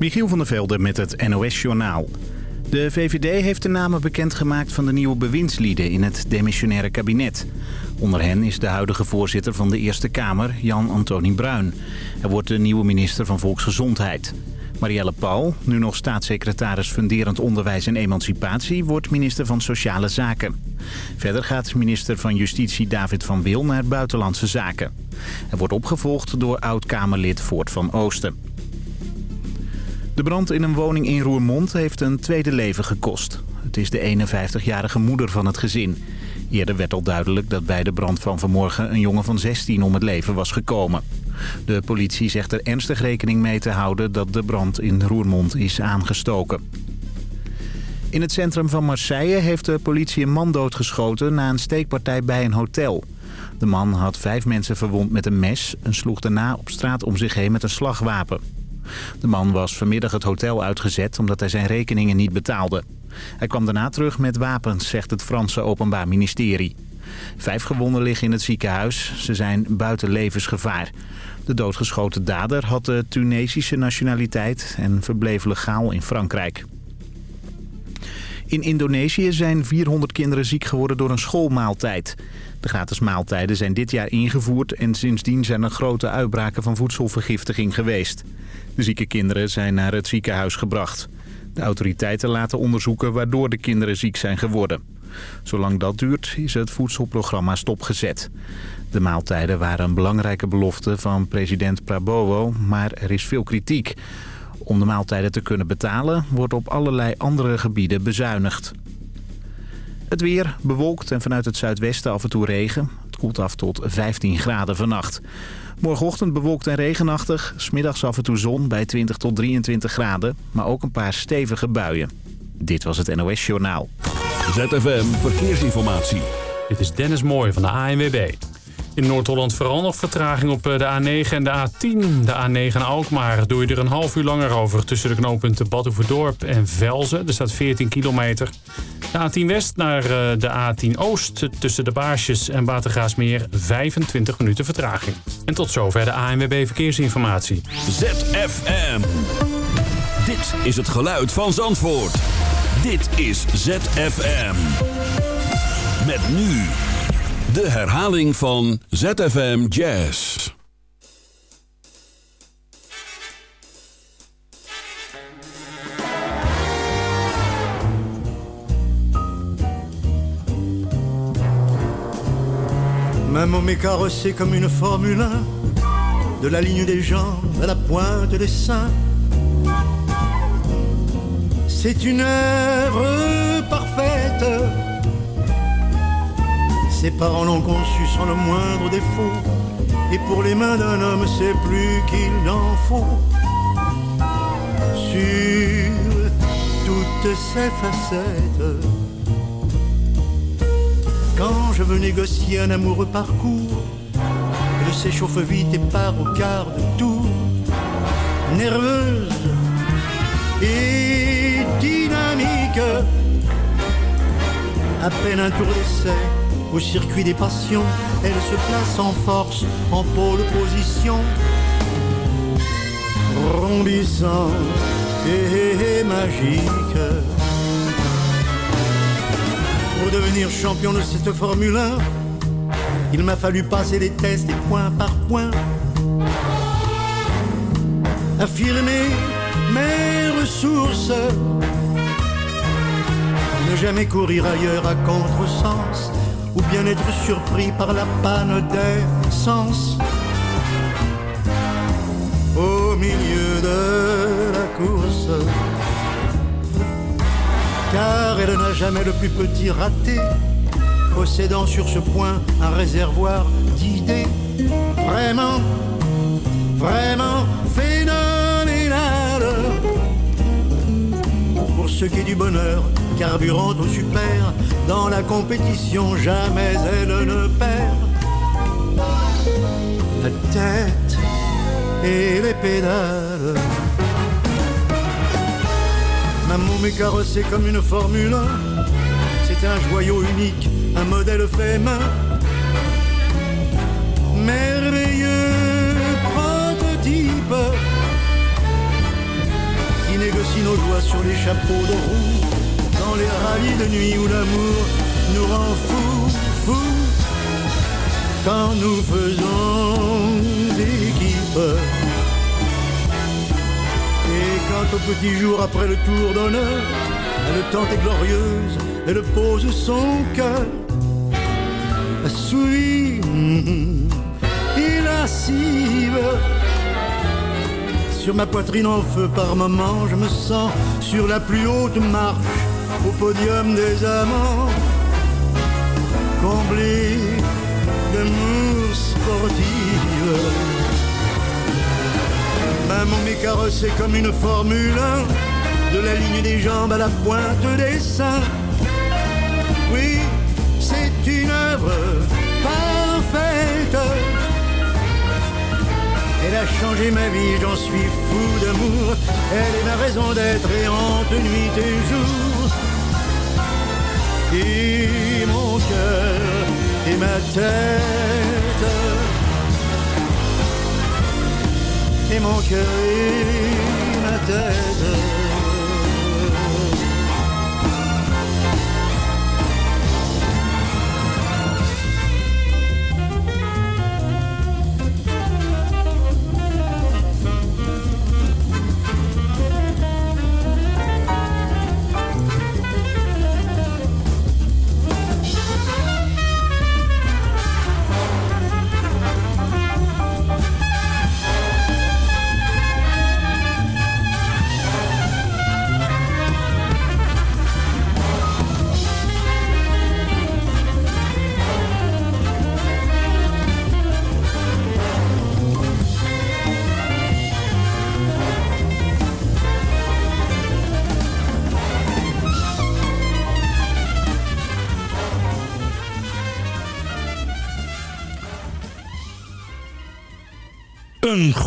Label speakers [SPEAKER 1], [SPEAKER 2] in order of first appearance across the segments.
[SPEAKER 1] Michiel van der Velde met het NOS-journaal. De VVD heeft de namen bekendgemaakt van de nieuwe bewindslieden in het demissionaire kabinet. Onder hen is de huidige voorzitter van de Eerste Kamer, Jan Antonie Bruin. Hij wordt de nieuwe minister van Volksgezondheid. Marielle Paul, nu nog staatssecretaris Funderend Onderwijs en Emancipatie... wordt minister van Sociale Zaken. Verder gaat minister van Justitie David van Wil naar Buitenlandse Zaken. Hij wordt opgevolgd door oud-Kamerlid Voort van Oosten. De brand in een woning in Roermond heeft een tweede leven gekost. Het is de 51-jarige moeder van het gezin. Eerder werd al duidelijk dat bij de brand van vanmorgen een jongen van 16 om het leven was gekomen. De politie zegt er ernstig rekening mee te houden dat de brand in Roermond is aangestoken. In het centrum van Marseille heeft de politie een man doodgeschoten na een steekpartij bij een hotel. De man had vijf mensen verwond met een mes en sloeg daarna op straat om zich heen met een slagwapen. De man was vanmiddag het hotel uitgezet omdat hij zijn rekeningen niet betaalde. Hij kwam daarna terug met wapens, zegt het Franse Openbaar Ministerie. Vijf gewonden liggen in het ziekenhuis. Ze zijn buiten levensgevaar. De doodgeschoten dader had de Tunesische nationaliteit en verbleef legaal in Frankrijk. In Indonesië zijn 400 kinderen ziek geworden door een schoolmaaltijd. De gratis maaltijden zijn dit jaar ingevoerd en sindsdien zijn er grote uitbraken van voedselvergiftiging geweest. De zieke kinderen zijn naar het ziekenhuis gebracht. De autoriteiten laten onderzoeken waardoor de kinderen ziek zijn geworden. Zolang dat duurt is het voedselprogramma stopgezet. De maaltijden waren een belangrijke belofte van president Prabowo, maar er is veel kritiek. Om de maaltijden te kunnen betalen wordt op allerlei andere gebieden bezuinigd. Het weer bewolkt en vanuit het zuidwesten af en toe regen. Koelt af tot 15 graden vannacht. Morgenochtend bewolkt en regenachtig. Smiddags af en toe zon bij 20 tot 23 graden. Maar ook een paar stevige buien. Dit was het NOS Journaal.
[SPEAKER 2] ZFM Verkeersinformatie.
[SPEAKER 3] Dit is Dennis Mooij van de ANWB. In Noord-Holland vooral nog vertraging op eh, de A9 en de A10. De A9 Alkmaar doe je er een half uur langer over... tussen de knooppunten Badhoevedorp en Velzen. Er staat 14 kilometer. De A10 West naar eh, de A10 Oost tussen de Baarsjes en Watergraasmeer 25 minuten vertraging. En tot zover de ANWB Verkeersinformatie.
[SPEAKER 2] ZFM. Dit is het geluid van Zandvoort. Dit is ZFM. Met nu de herhaling van ZFM Jazz.
[SPEAKER 4] Ma môme est carrossée comme une Formule 1, de la ligne des jambes à la pointe des seins. C'est une œuvre parfaite. Ses parents l'ont conçue sans le moindre défaut. Et pour les mains d'un homme, c'est plus qu'il n'en faut. Sur toutes ses facettes quand je veux négocier un amoureux parcours, elle s'échauffe vite et part au quart de tour. Nerveuse et dynamique, à peine un tour d'essai au circuit des passions, elle se place en force, en pôle position. Rondissant et magique pour devenir champion de cette Formule 1, il m'a fallu passer les tests et point par point. Affirmer mes ressources, ne jamais courir ailleurs à contresens, ou bien être surpris par la panne d'essence. Au milieu de la course, car elle n'a jamais le plus petit raté, possédant sur ce point un réservoir d'idées vraiment, vraiment phénoménal. Pour ce qui est du bonheur, carburant au super, dans la compétition jamais elle ne perd. La tête et les pédales Ma môme est carrossée comme une Formule 1. C'est un joyau unique, un modèle fait main. Merveilleux prototype. négocie nos doigts sur les chapeaux de roue. Les rallyes de nuit où l'amour nous rend fous, fous. Quand nous faisons équipe. Et quand au petit jour après le tour d'honneur, elle tente est glorieuse, elle pose son cœur assouvi, inlassive. Sur ma poitrine en feu par moments, je me sens sur la plus haute marche, au podium des amants, comblé d'amour sportive. Maman m'est carrossée comme une Formule 1, de la ligne des jambes à la pointe des seins. Oui, c'est une œuvre parfaite. Elle a changé ma vie, j'en suis fou d'amour. Elle est ma raison d'être et hante nuit et jour. Et mon cœur et ma tête. Et mon cœur et ma tête.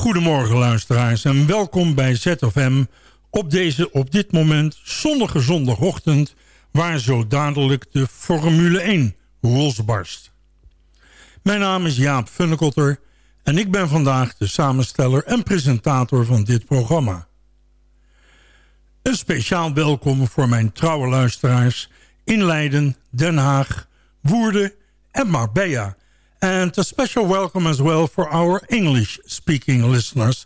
[SPEAKER 5] Goedemorgen luisteraars en welkom bij ZFM op deze op dit moment zonnige zondagochtend waar zo dadelijk de Formule 1 losbarst. Mijn naam is Jaap Funnekotter en ik ben vandaag de samensteller en presentator van dit programma. Een speciaal welkom voor mijn trouwe luisteraars in Leiden, Den Haag, Woerden en Marbella And a special welcome as well for our English-speaking listeners.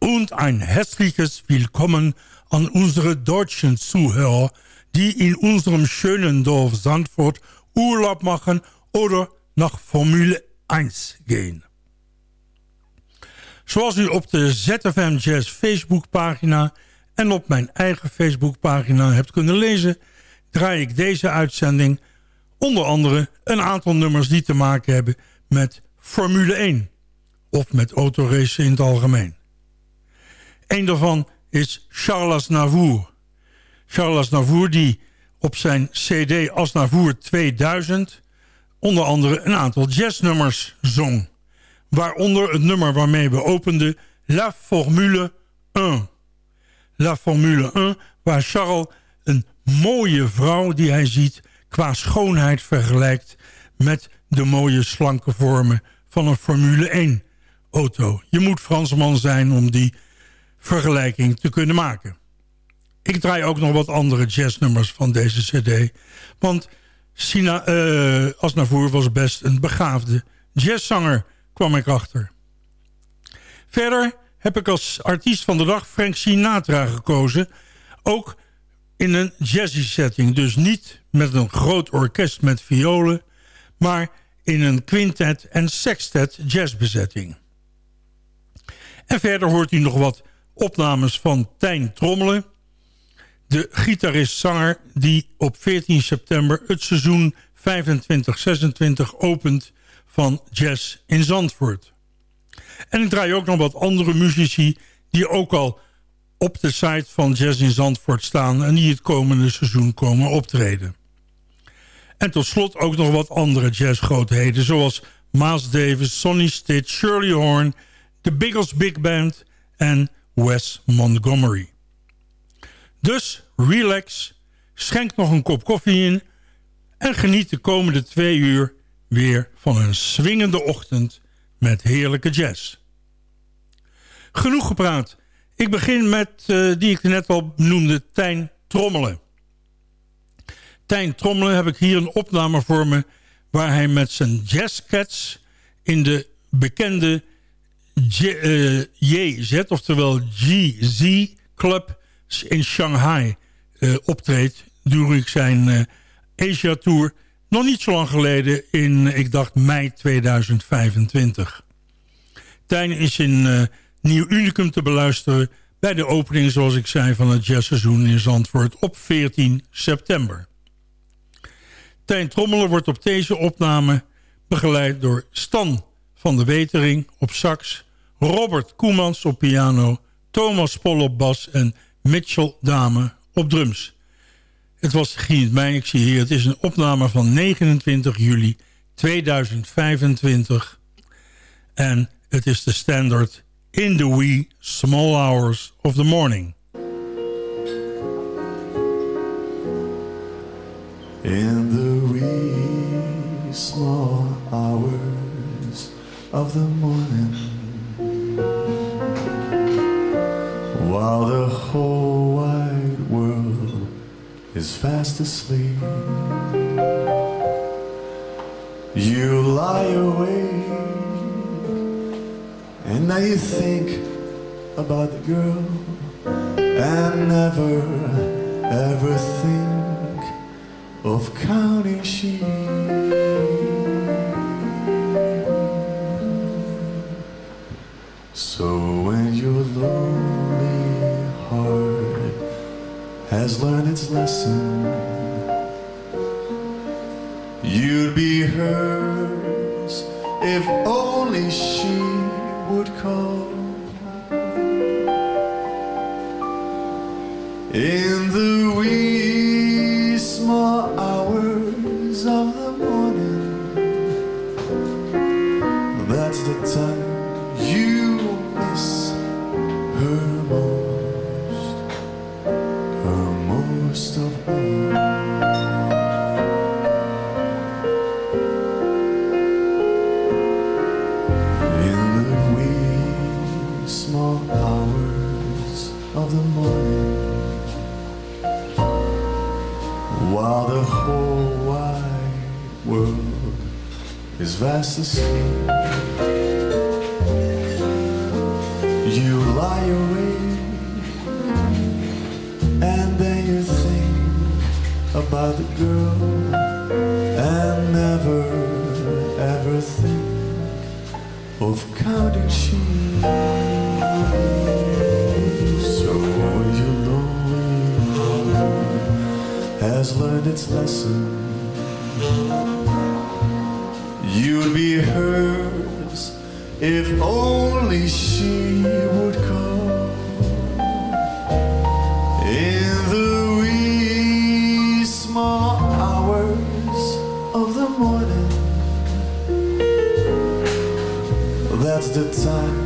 [SPEAKER 5] Und ein herzliches Willkommen an unsere deutschen Zuhörer, die in unserem schönen Dorf Zandvoort Urlaub machen oder nach Formule 1 gehen. Zoals u op de ZFM Jazz Facebookpagina en op mijn eigen Facebookpagina hebt kunnen lezen... draai ik deze uitzending onder andere een aantal nummers die te maken hebben met Formule 1 of met autoracen in het algemeen. Een daarvan is Charles Navour. Charles Navour die op zijn cd Asnavour 2000 onder andere een aantal jazznummers zong. Waaronder het nummer waarmee we openden La Formule 1. La Formule 1 waar Charles een mooie vrouw die hij ziet qua schoonheid vergelijkt met de mooie slanke vormen van een Formule 1 auto. Je moet Fransman zijn om die vergelijking te kunnen maken. Ik draai ook nog wat andere jazznummers van deze cd. Want Sina uh, was best een begaafde jazzzanger, kwam ik achter. Verder heb ik als artiest van de dag Frank Sinatra gekozen. Ook in een jazzy setting. Dus niet met een groot orkest met violen maar in een quintet en sextet jazzbezetting. En verder hoort u nog wat opnames van Tijn Trommelen... de gitarist-zanger die op 14 september het seizoen 25-26 opent van Jazz in Zandvoort. En ik draai ook nog wat andere muzici die ook al op de site van Jazz in Zandvoort staan... en die het komende seizoen komen optreden. En tot slot ook nog wat andere jazzgrootheden... zoals Miles Davis, Sonny Stitt, Shirley Horn... The Biggles Big Band en Wes Montgomery. Dus relax, schenk nog een kop koffie in... en geniet de komende twee uur weer van een swingende ochtend met heerlijke jazz. Genoeg gepraat. Ik begin met, uh, die ik net al noemde, Tijn Trommelen. Tijn Trommelen heb ik hier een opname voor me... waar hij met zijn jazzcats in de bekende JZ, uh, oftewel GZ Club in Shanghai uh, optreedt. ik zijn Asia Tour nog niet zo lang geleden in, ik dacht, mei 2025. Tijn is in Nieuw Unicum te beluisteren bij de opening, zoals ik zei, van het jazzseizoen in Zandvoort op 14 september. Tijn Trommelen wordt op deze opname begeleid door Stan van de Wetering op sax, Robert Koemans op piano, Thomas Pol op bas en Mitchell Dame op drums. Het was Giet zie hier, het is een opname van 29 juli 2025 en het is de standard in the wee small hours of the morning.
[SPEAKER 6] In the wee small hours of the morning While the whole wide world is fast asleep You lie awake and now you think about the girl and never ever think of counting sheep. So when your lonely heart has learned its lesson, you'd be hers if you'd be hers if only she would come in the wee small hours of the morning. That's the time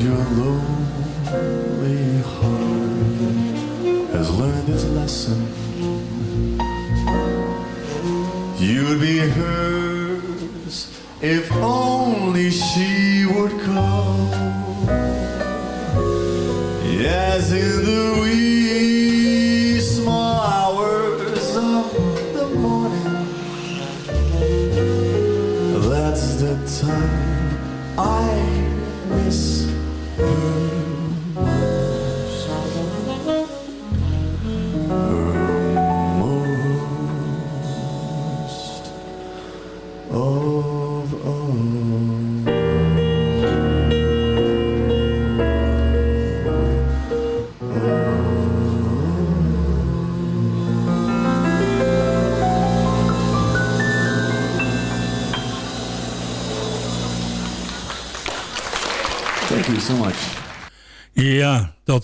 [SPEAKER 6] your lonely heart has learned its lesson. You'd be hers if only she would come. As in the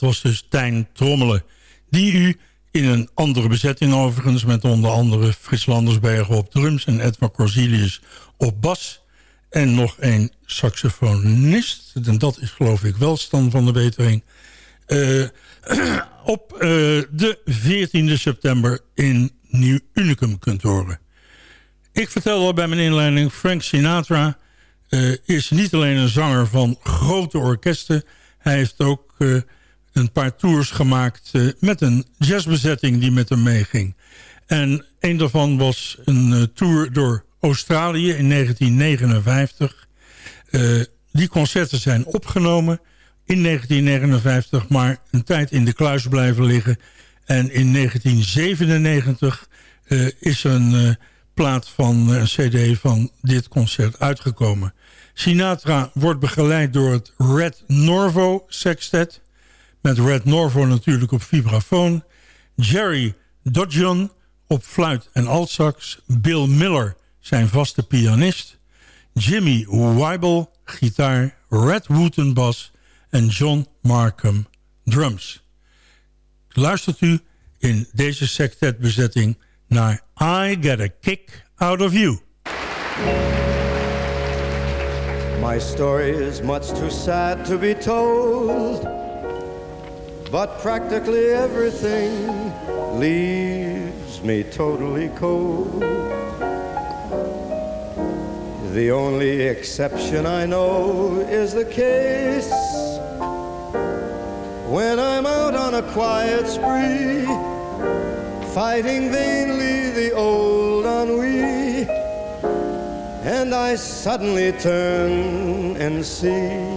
[SPEAKER 5] dat was dus Tijn Trommelen. Die u in een andere bezetting overigens... met onder andere Frits Landersbergen op drums... en Edward Corsilius op bas. En nog een saxofonist. En dat is geloof ik wel Stan van de Wetering. Eh, op eh, de 14e september in Nieuw Unicum kunt horen. Ik vertelde al bij mijn inleiding... Frank Sinatra eh, is niet alleen een zanger van grote orkesten... hij heeft ook eh, een paar tours gemaakt eh, met een jazzbezetting die met hem meeging. En een daarvan was een eh, tour door Australië in 1959. Eh, die concerten zijn opgenomen in 1959... maar een tijd in de kluis blijven liggen. En in 1997 eh, is een plaat van een cd van dit concert uitgekomen. Sinatra wordt begeleid door het Red Norvo Sextet... met Red Norvo natuurlijk op vibrafoon... Jerry Dodgeon op fluit en altsax... Bill Miller, zijn vaste pianist... Jimmy Weibel, gitaar... Red Wooten bas. En John Markham, drums. Luistert u in deze sextetbezetting naar I Get a Kick Out of You.
[SPEAKER 7] My story is much too sad to be told, but practically everything leaves me totally cold. The only exception I know is the case when I'm out on a quiet spree, fighting vainly the old ennui and I suddenly turn and see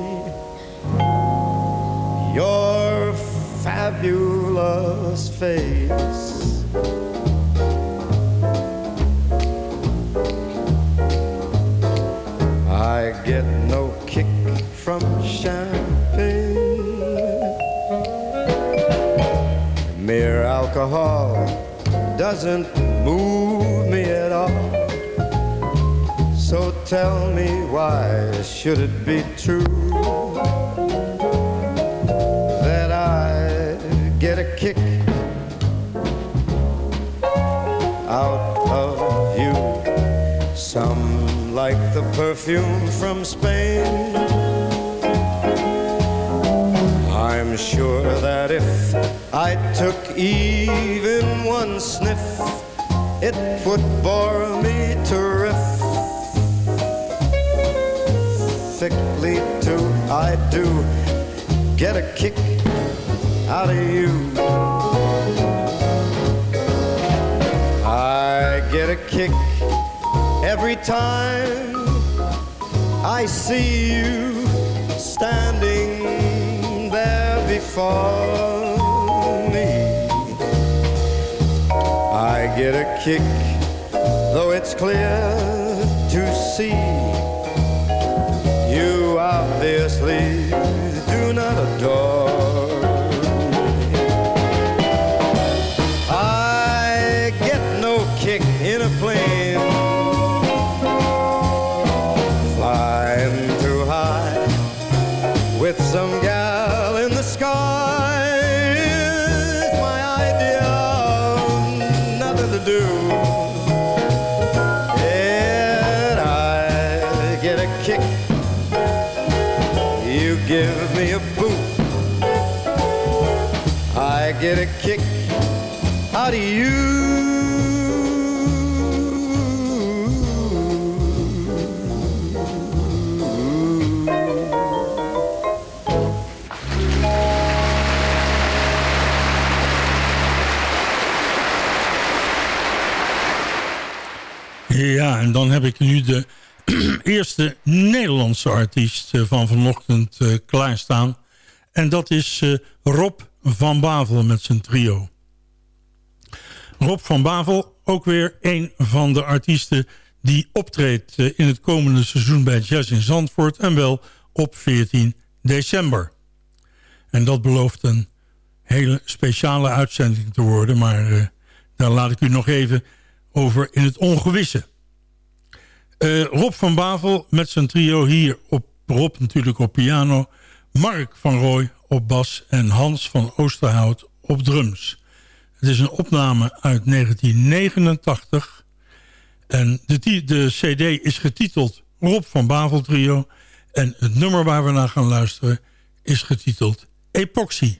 [SPEAKER 7] your fabulous face. I get no kick from champagne. Mere alcohol doesn't move me at all. So tell me why should it be true get a kick out of you? Some like the perfume from Spain. I'm sure that if I took even one sniff, it would bore me terrifically too. I do get a kick out of you. I get a kick every time I see you standing there before me. I get a kick, though it's clear to see you obviously do not adore.
[SPEAKER 5] En dan heb ik nu de eerste Nederlandse artiest eh, van vanochtend uh, klaarstaan. En dat is uh, Rob van Bavel met zijn trio. Rob van Bavel, ook weer een van de artiesten die optreedt in het komende seizoen bij Jazz in Zandvoort. En wel op 14 december. En dat belooft een hele speciale uitzending te worden. Maar daar laat ik u nog even over in het ongewisse. Uh, Rob van Bavel met zijn trio hier op Rob natuurlijk op piano. Mark van Rooij op bas en Hans van Oosterhout op drums. Het is een opname uit 1989. En de, de cd is getiteld Rob van Bavel Trio. En het nummer waar we naar gaan luisteren is getiteld Epoxy.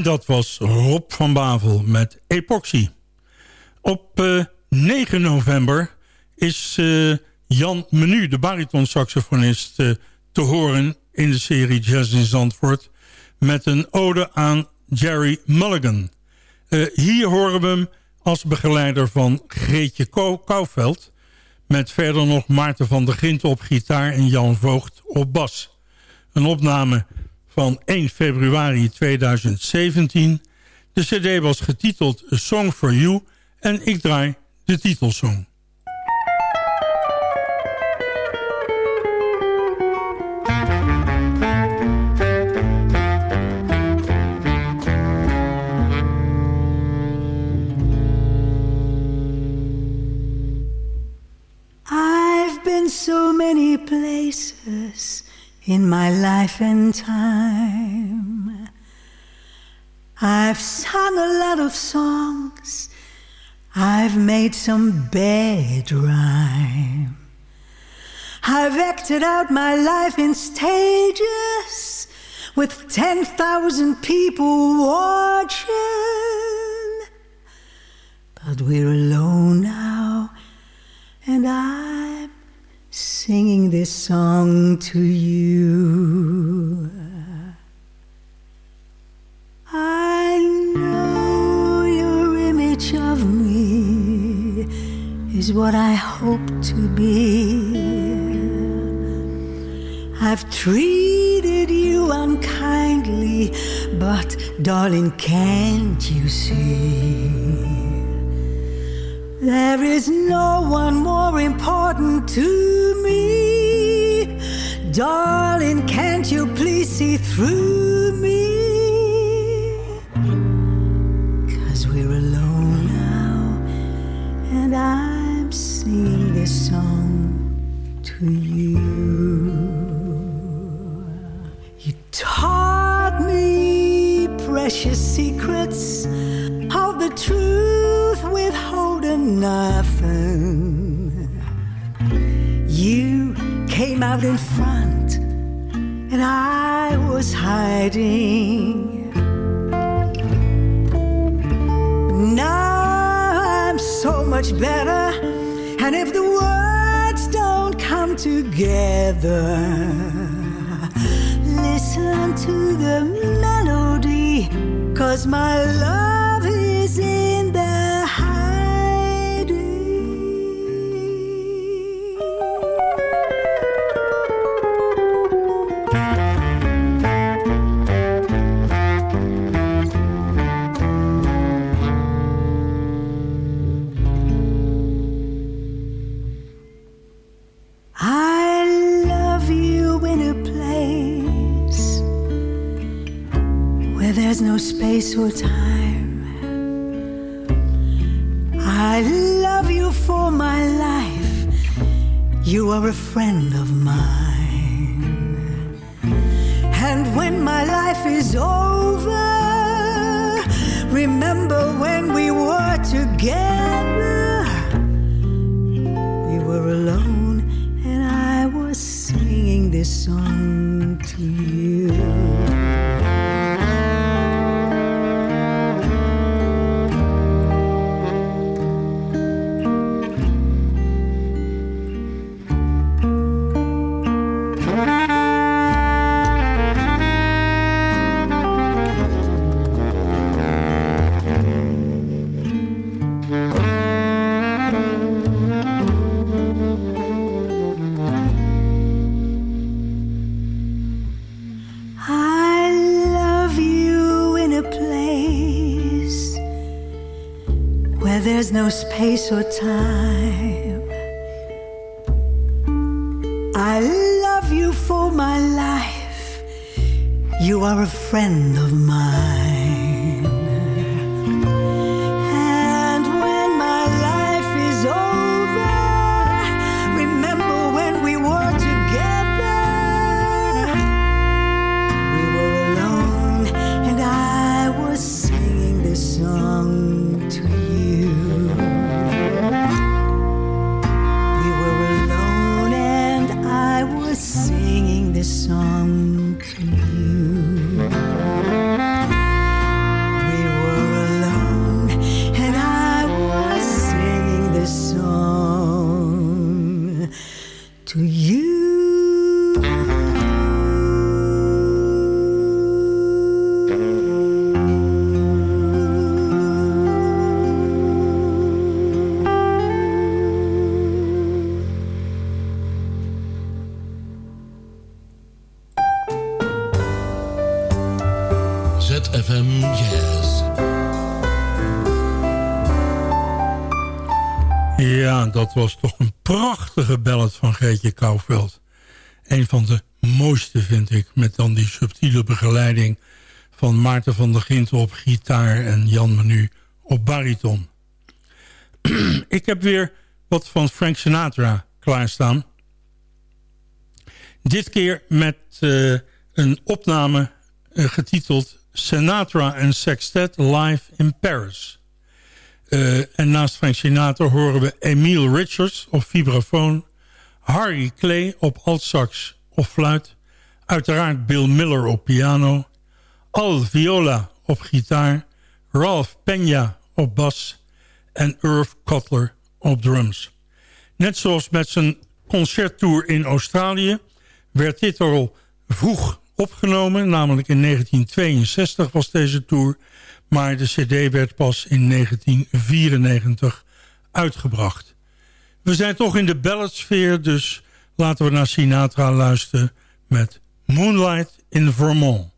[SPEAKER 5] En dat was Rob van Bavel met Epoxy. Op uh, 9 november is uh, Jan Menu, de baritonsaxofonist, uh, te horen in de serie Jazz in Zandvoort... met een ode aan Jerry Mulligan. Hier horen we hem als begeleider van Greetje Kouwveld... met verder nog Maarten van der Gint op gitaar en Jan Voogd op bas. Een opname van 1 februari 2017. De cd was getiteld A Song for You en ik draai de titelsong.
[SPEAKER 8] So many places in my life and time. I've sung a lot of songs, I've made some bad rhyme. I've acted out my life in stages with 10,000 people watching. But we're alone now, and I'm singing this song to you. I know your image of me is what I hope to be. I've treated you unkindly, but darling, can't you see? There is no one more important to me. Darling, can't you please see through me? Cause we're alone now, and I'm singing this song to you. You taught me precious secrets of the truth withholding nothing. You came out in front, and I was hiding. Now I'm so much better, and if the words don't come together, listen to the melody, cause my love is in space or time. I love you for my life. You are a friend of mine. And when my life is over, remember when we were together. We were alone, and I was singing this song to you. Where there's no space or time. I love you for my life. You are a friend of mine.
[SPEAKER 5] Prachtige van Greetje Kouwveld. Een van de mooiste vind ik, met dan die subtiele begeleiding van Maarten van der Gint op gitaar en Jan Menu op bariton. ik heb weer wat van Frank Sinatra klaarstaan. Dit keer met uh, een opname uh, getiteld Sinatra and Sextet Live in Paris. Uh, en naast Frank Sinatra horen we Emile Richards op vibrafoon... Harry Clay op altsax of fluit... uiteraard Bill Miller op piano... Al Viola op gitaar... Ralph Peña op bas... en Irv Cutler op drums. Net zoals met zijn concerttour in Australië... werd dit al vroeg opgenomen, namelijk in 1962 was deze tour... maar de cd werd pas in 1994 uitgebracht. We zijn toch in de balladsfeer, dus laten we naar Sinatra luisteren... met Moonlight in Vermont.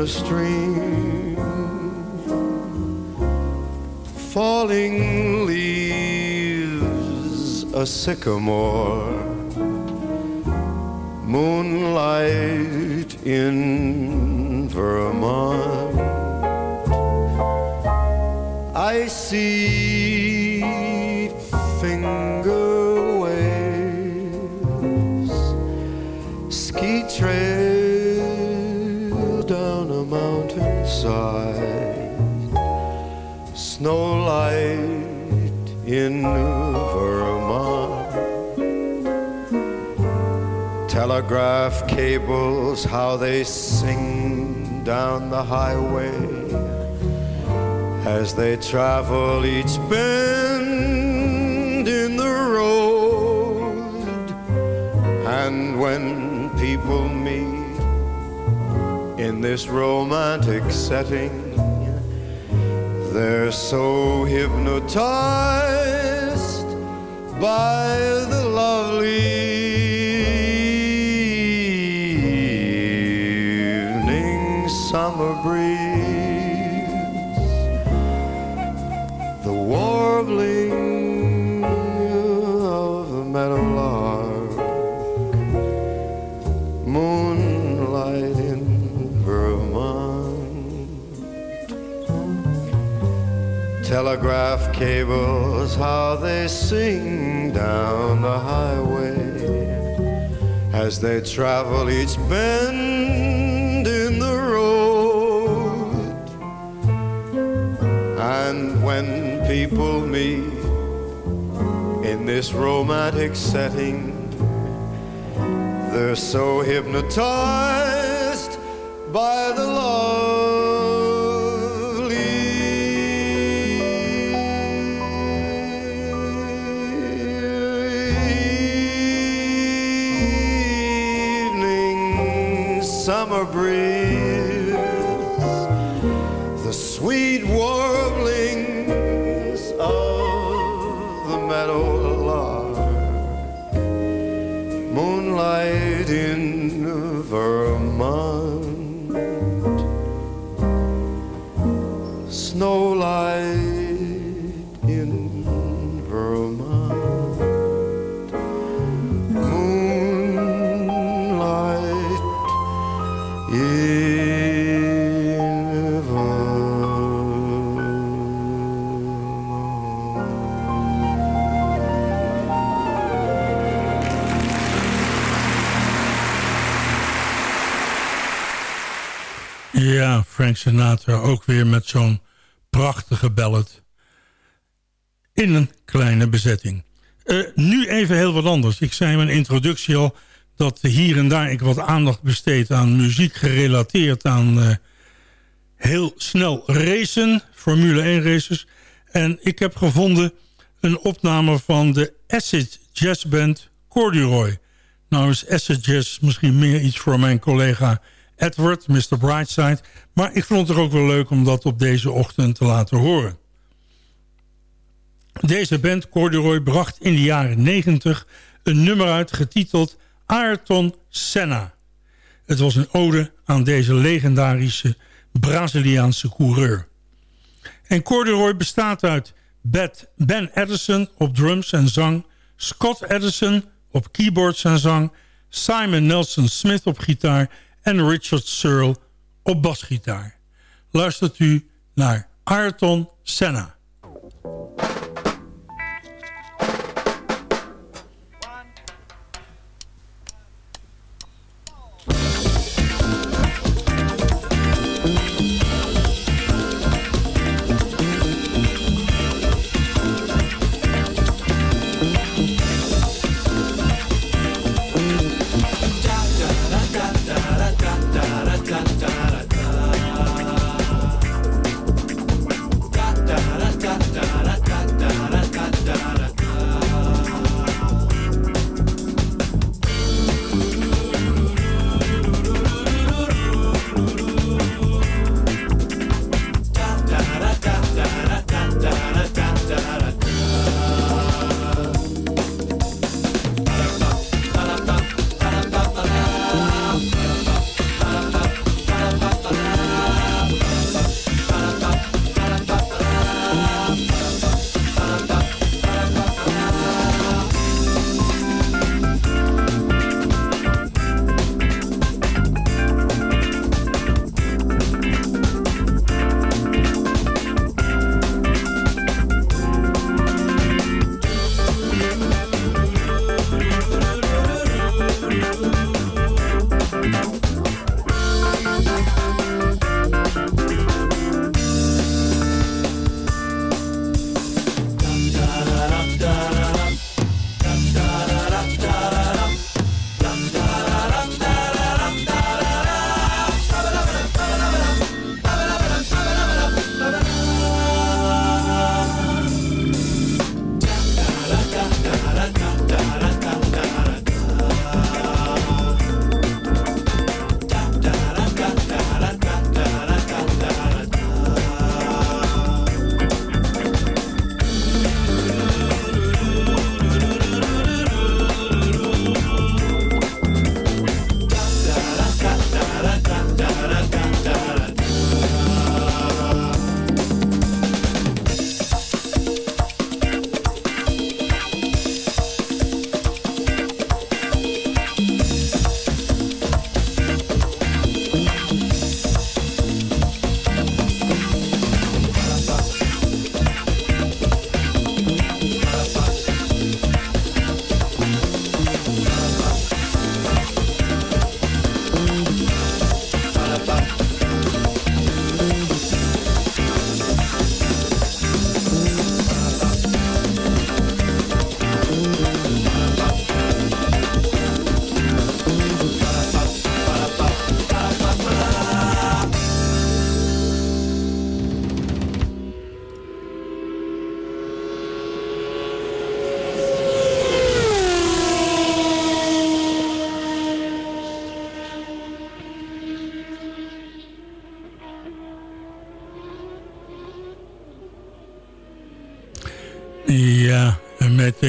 [SPEAKER 7] A stream, falling leaves a sycamore, moonlight in Vermont. I see finger waves, ski trails snow light in Vermont. Telegraph cables, how they sing down the highway as they travel each bend in the road. And when people meet, in this romantic setting. They're so hypnotized by the lovely telegraph cables, how they sing down the highway as they travel each bend in the road. And when people meet in this romantic setting, they're so hypnotized breeze,
[SPEAKER 5] Ja, Frank Sinatra ook weer met zo'n prachtige ballad. In een kleine bezetting. Uh, nu even heel wat anders. Ik zei in mijn introductie al dat hier en daar ik wat aandacht besteed aan muziek gerelateerd aan uh, heel snel racen, Formule 1 races. En ik heb gevonden een opname van de Acid Jazz Band Corduroy. Nou is acid jazz misschien meer iets voor mijn collega Edward, Mr. Brightside. Maar ik vond het ook wel leuk om dat op deze ochtend te laten horen. Deze band Corduroy bracht in de jaren 90 een nummer uit getiteld Ayrton Senna. Het was een ode aan deze legendarische Braziliaanse coureur. En Corduroy bestaat uit Ben Edison op drums en zang... Scott Edison op keyboards en zang... Simon Nelson Smith op gitaar... en Richard Searle op basgitaar. Luistert u naar Ayrton Senna.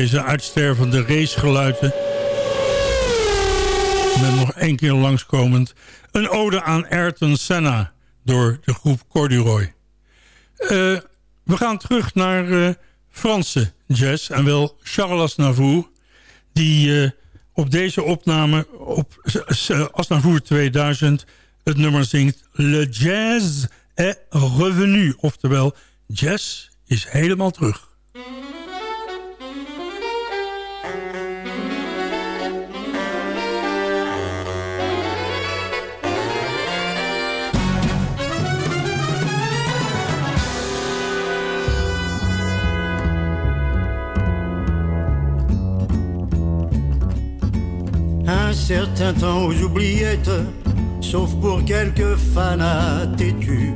[SPEAKER 5] Deze uitstervende racegeluiden. Met nog één keer langskomend. Een ode aan Ayrton Senna door de groep Corduroy. Uh, we gaan terug naar uh, Franse jazz. En wel Charles Aznavour. Die uh, op deze opname op Aznavour 2000 het nummer zingt... Le jazz est revenu. Oftewel, jazz is helemaal terug.
[SPEAKER 7] Certain temps aux oubliettes, sauf pour quelques fanats têtus.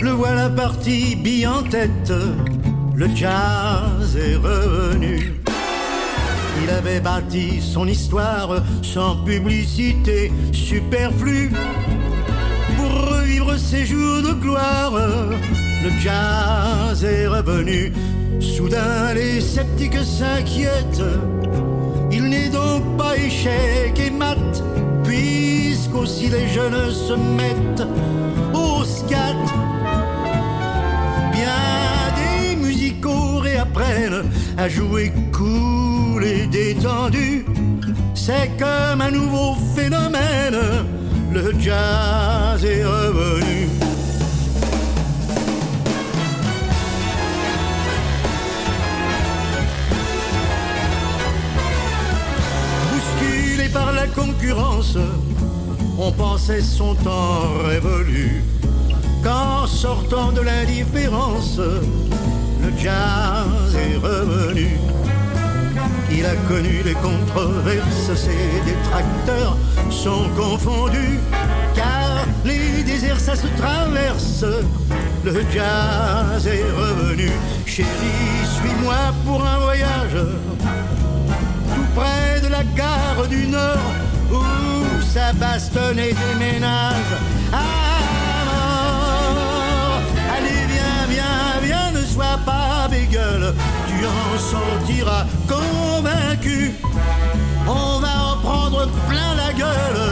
[SPEAKER 7] Le voilà parti, bille en tête, le jazz est revenu.
[SPEAKER 4] Il avait bâti son histoire sans publicité superflue. Pour revivre ses jours de gloire, le jazz est revenu. Soudain, les sceptiques s'inquiètent. Il n'est donc pas échec et mat, puisqu'aussi les jeunes se mettent au scat. Bien des musicaux réapprennent à jouer cool et détendu. C'est comme un nouveau phénomène, le jazz est revenu. Concurrence, on pensait son temps révolu. Qu'en sortant de l'indifférence, le jazz est revenu. Il a connu les controverses, ses détracteurs sont confondus, car les déserts ça se traverse. Le jazz est revenu. Chérie, suis-moi pour un voyage, près de la gare du Nord, où ça bastonne et déménage. Mort. Allez, viens, viens, viens, ne sois pas bégueule, tu en sortiras convaincu. On va en prendre plein la gueule,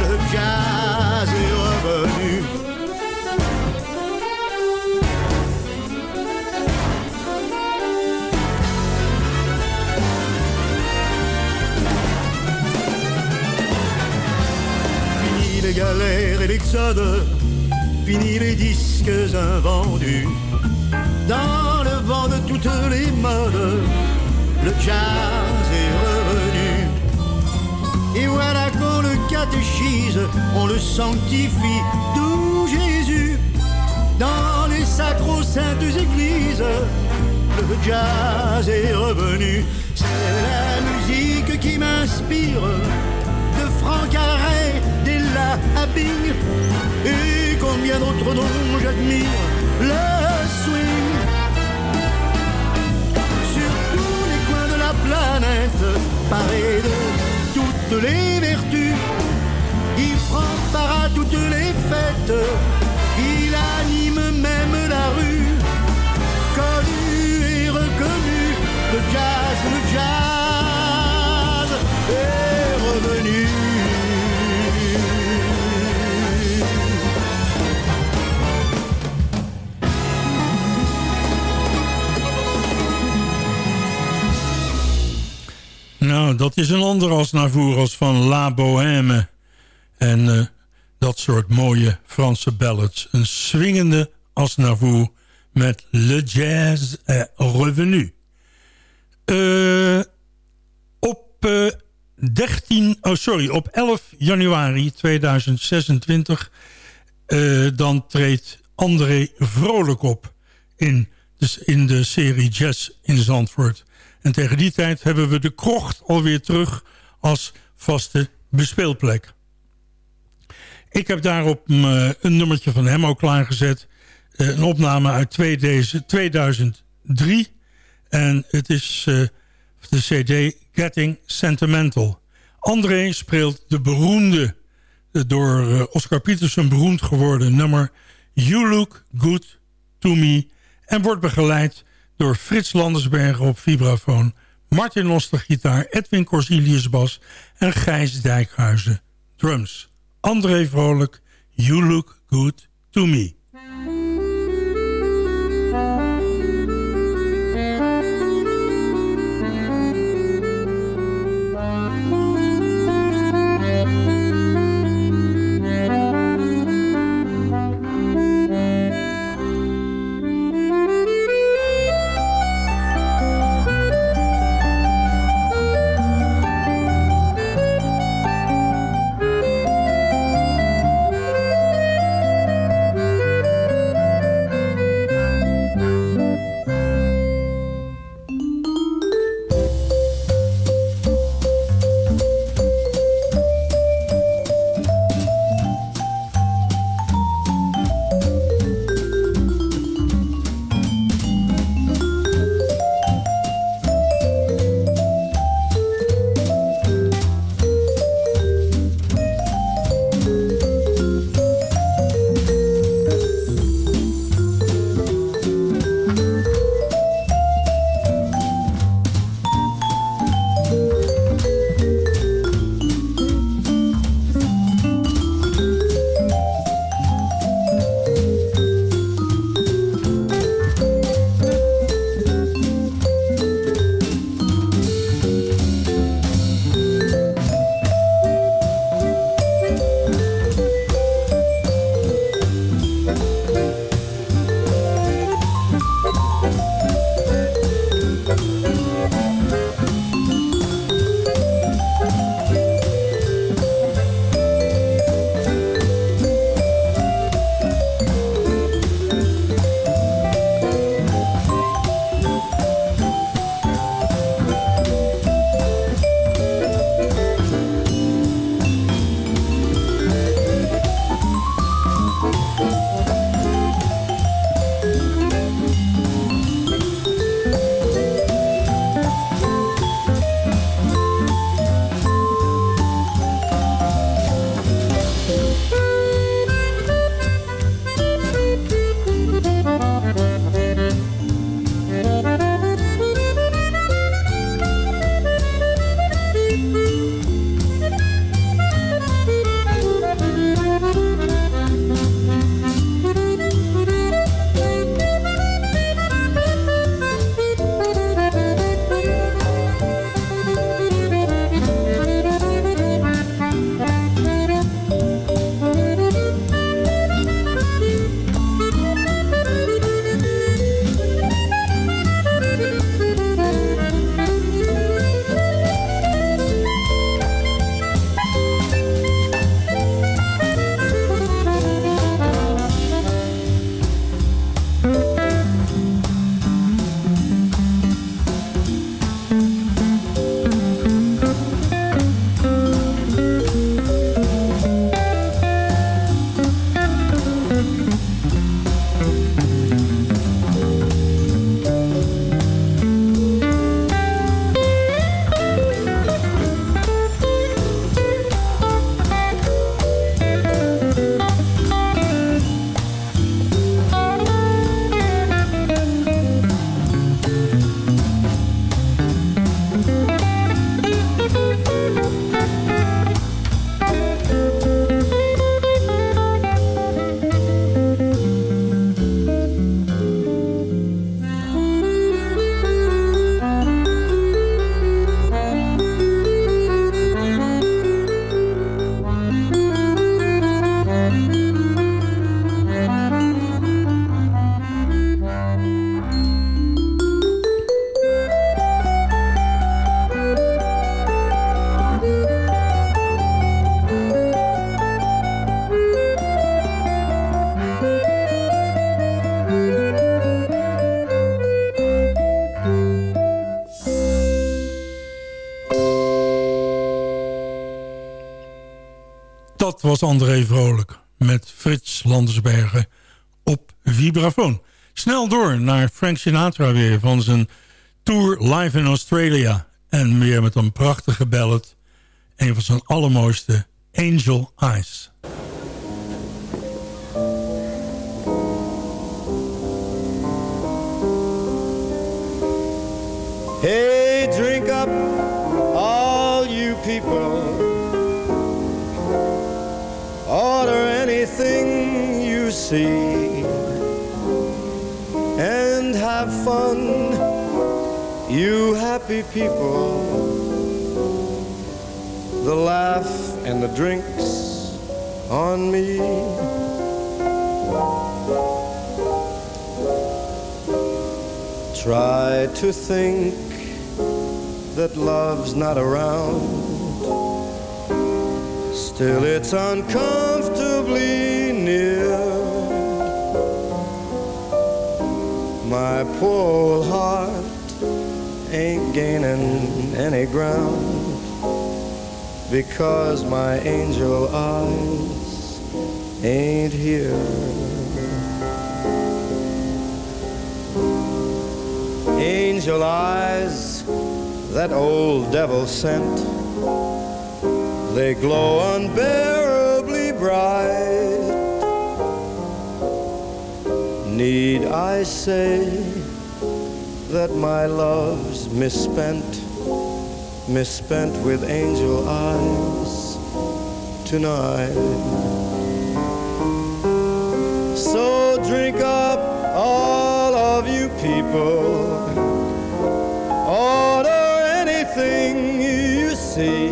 [SPEAKER 4] le jazz est revenu. Les galères et l'exode, fini les disques invendus. Dans le vent de toutes les modes, le jazz est revenu. Et voilà qu'on le catéchise, on le sanctifie, d'où Jésus. Dans les sacro-saintes églises, le jazz est revenu. C'est la musique qui m'inspire, Arrêt, d'Ella Habbing, et combien d'autres noms j'admire. Le swing, sur tous les coins de la planète, paré de toutes les vertus. Il prend part à toutes les fêtes, il anime même
[SPEAKER 5] Nou, dat is een ander als Navour als van La Bohème. En eh, dat soort mooie Franse ballads. Een swingende als Navour met Le Jazz est revenu. Eh, op eh, 13, oh sorry, op 11 januari 2026 eh, dan treedt André Vrolijk op in, in de serie Jazz in Zandvoort. En tegen die tijd hebben we de krocht alweer terug als vaste bespeelplek. Ik heb daarop mm, een nummertje van hem ook klaargezet. Eh, een opname uit twee deze- 2003. En het is eh, de cd Getting Sentimental. André speelt de beroemde, eh, door eh, Oscar Peterson beroemd geworden nummer... You Look Good To Me... en wordt begeleid door Frits Landersbergen op vibrafoon... Martin Oster gitaar, Edwin Corsilius bas en Gijs Dijkhuizen drums. André Vrolijk, You Look Good To Me. Was André Vrolijk met Frits Landersbergen op vibrafoon. Snel door naar Frank Sinatra weer van zijn tour live in Australia. En weer met een prachtige ballad. Een van zijn allermooiste, Angel Eyes.
[SPEAKER 7] Hey, And have fun, you happy people. The laugh and the drinks on me. Try to think that love's not around. Still, it's uncomfortably near. My poor heart ain't gaining any ground because my angel eyes ain't here. Angel eyes that old devil sent. They glow unbearably bright. Need I say that my love's misspent, misspent with angel eyes tonight? So drink up, all of you people. Order anything you see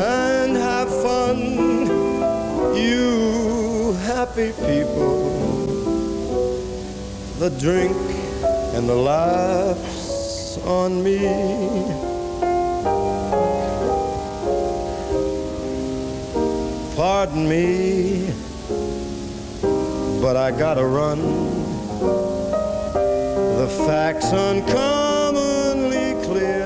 [SPEAKER 7] and have fun, you happy people. The drink and the laughs on me. Pardon me, but I gotta run. The facts uncommonly clear.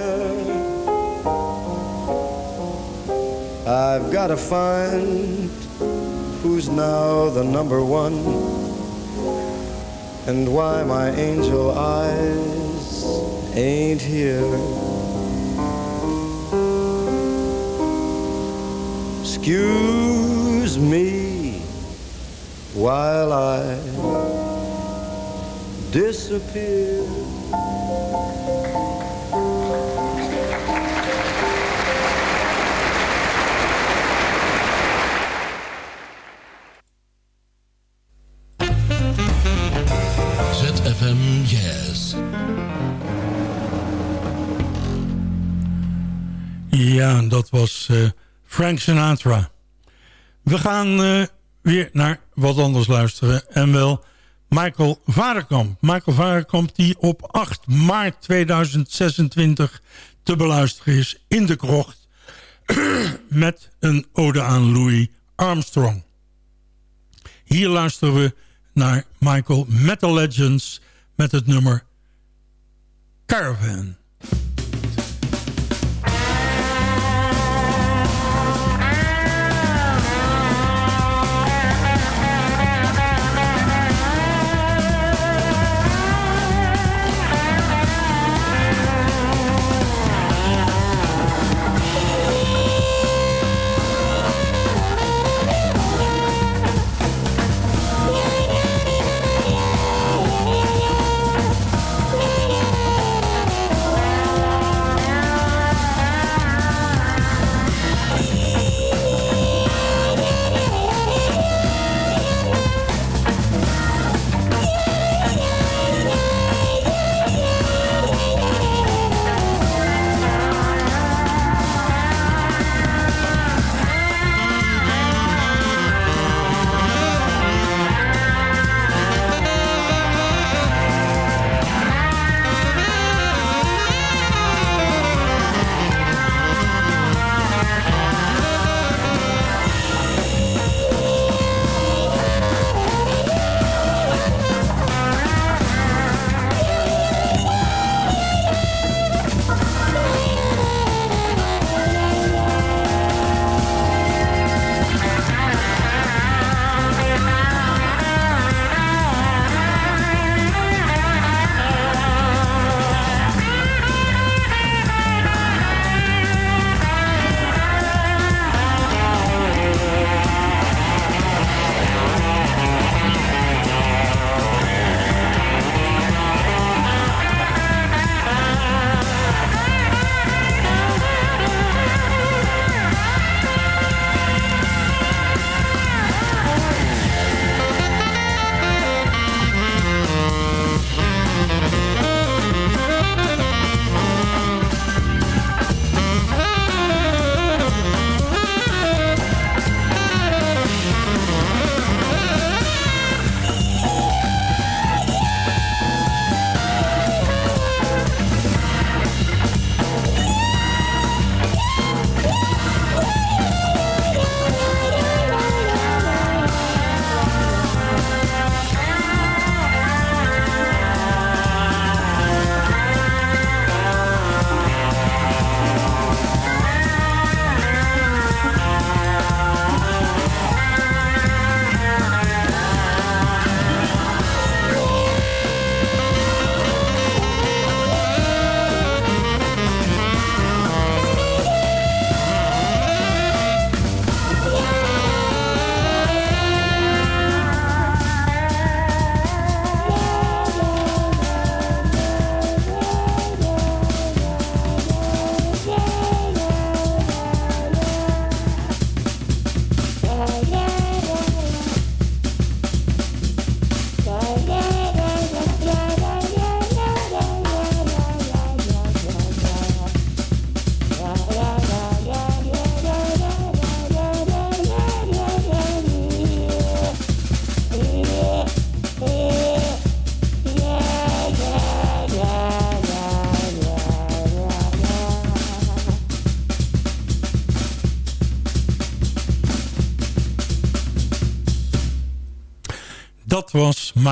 [SPEAKER 7] I've got to find who's now the number one and why my angel eyes ain't here. Excuse me while I disappear.
[SPEAKER 5] Was eh, Frank Sinatra. We gaan eh, weer naar wat anders luisteren. En wel Michael Varenkamp. Michael Varenkamp die op 8 maart 2026 te beluisteren is in de krocht. met een ode aan Louis Armstrong. Hier luisteren we naar Michael Metal Legends met het nummer Caravan.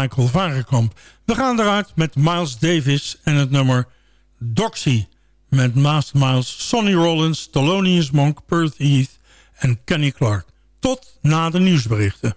[SPEAKER 5] Michael Varenkamp. We gaan eruit met Miles Davis en het nummer Doxy. Met Master Miles, Sonny Rollins, Thelonious Monk, Perth Heath en Kenny Clark. Tot na de nieuwsberichten.